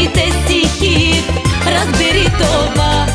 маленький, те стихів розбери това